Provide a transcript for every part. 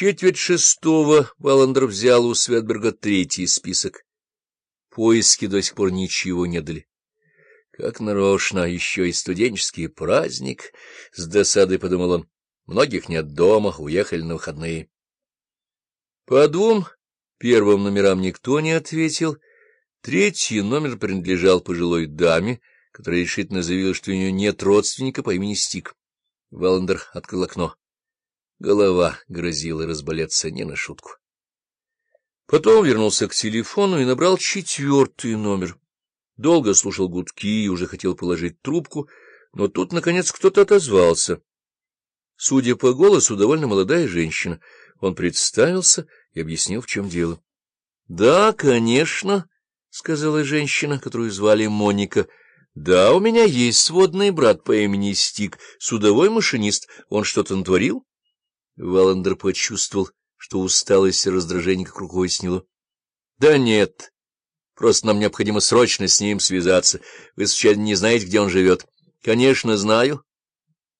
четверть шестого Валандер взял у Светберга третий список. Поиски до сих пор ничего не дали. Как нарочно, еще и студенческий праздник, — с досадой подумал он. Многих нет дома, уехали на выходные. По двум первым номерам никто не ответил. Третий номер принадлежал пожилой даме, которая решительно заявила, что у нее нет родственника по имени Стик. Валандер открыл окно. Голова грозила разболеться не на шутку. Потом вернулся к телефону и набрал четвертый номер. Долго слушал гудки и уже хотел положить трубку, но тут, наконец, кто-то отозвался. Судя по голосу, довольно молодая женщина. Он представился и объяснил, в чем дело. — Да, конечно, — сказала женщина, которую звали Моника. — Да, у меня есть сводный брат по имени Стик, судовой машинист. Он что-то натворил? Валандер почувствовал, что усталость и раздражение как рукой сняло. — Да нет, просто нам необходимо срочно с ним связаться. Вы случайно не знаете, где он живет? — Конечно, знаю.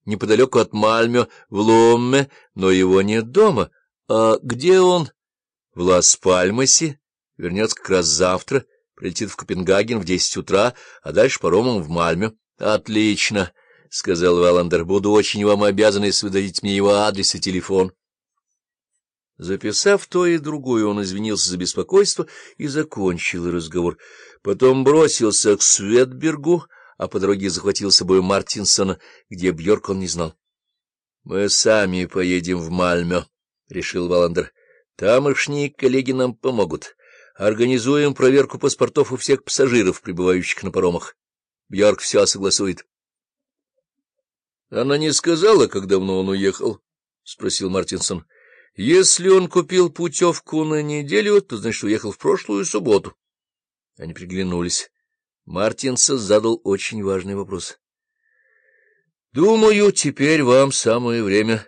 Неподалеку от Мальмё, в Ломме, но его нет дома. А где он? — В Лас-Пальмасе. Вернется как раз завтра. Прилетит в Копенгаген в десять утра, а дальше паромом в Мальмё. — Отлично. —— сказал Валандер. — Буду очень вам обязан, если вы мне его адрес и телефон. Записав то и другое, он извинился за беспокойство и закончил разговор. Потом бросился к Светбергу, а по дороге захватил с собой Мартинсона, где Бьорк он не знал. — Мы сами поедем в Мальмё, — решил Валандер. — Тамошние коллеги нам помогут. Организуем проверку паспортов у всех пассажиров, прибывающих на паромах. Бьорк все согласует. — Она не сказала, как давно он уехал? — спросил Мартинсон. — Если он купил путевку на неделю, то, значит, уехал в прошлую субботу. Они приглянулись. Мартинсон задал очень важный вопрос. — Думаю, теперь вам самое время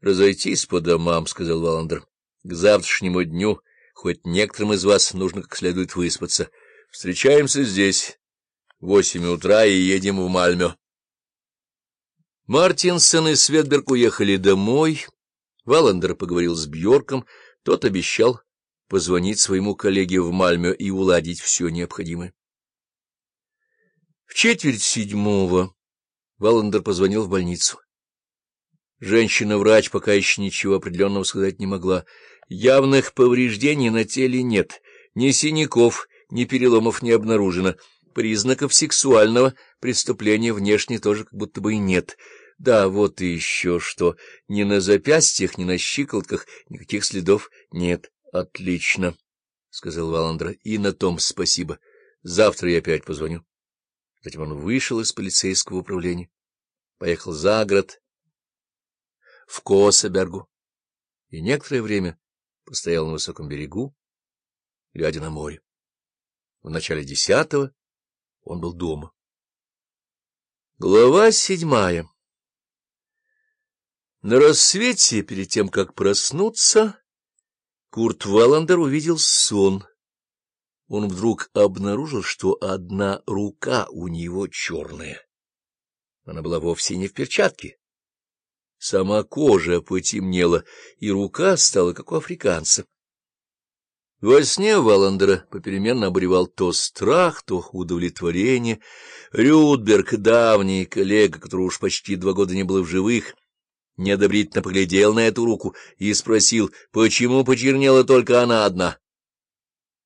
разойтись по домам, — сказал Валандер. — К завтрашнему дню хоть некоторым из вас нужно как следует выспаться. Встречаемся здесь в восемь утра и едем в Мальмё. Мартинсон и Светберг уехали домой. Валандер поговорил с Бьорком, тот обещал позвонить своему коллеге в Мальме и уладить все необходимое. В четверть седьмого Валандер позвонил в больницу. Женщина-врач пока еще ничего определенного сказать не могла. Явных повреждений на теле нет, ни синяков, ни переломов не обнаружено. Признаков сексуального преступления внешне тоже как будто бы и нет — да, вот и еще что. Ни на запястьях, ни на щиколотках никаких следов нет. Отлично, — сказал Валандра. И на том спасибо. Завтра я опять позвоню. Затем он вышел из полицейского управления, поехал за город, в Кособергу, и некоторое время постоял на высоком берегу, глядя на море. В начале десятого он был дома. Глава седьмая на рассвете, перед тем, как проснуться, Курт Валандер увидел сон. Он вдруг обнаружил, что одна рука у него черная. Она была вовсе не в перчатке. Сама кожа потемнела, и рука стала, как у африканца. Во сне Валандера попеременно обревал то страх, то удовлетворение. Рюдберг, давний коллега, которого уж почти два года не было в живых, неодобрительно поглядел на эту руку и спросил, почему почернела только она одна.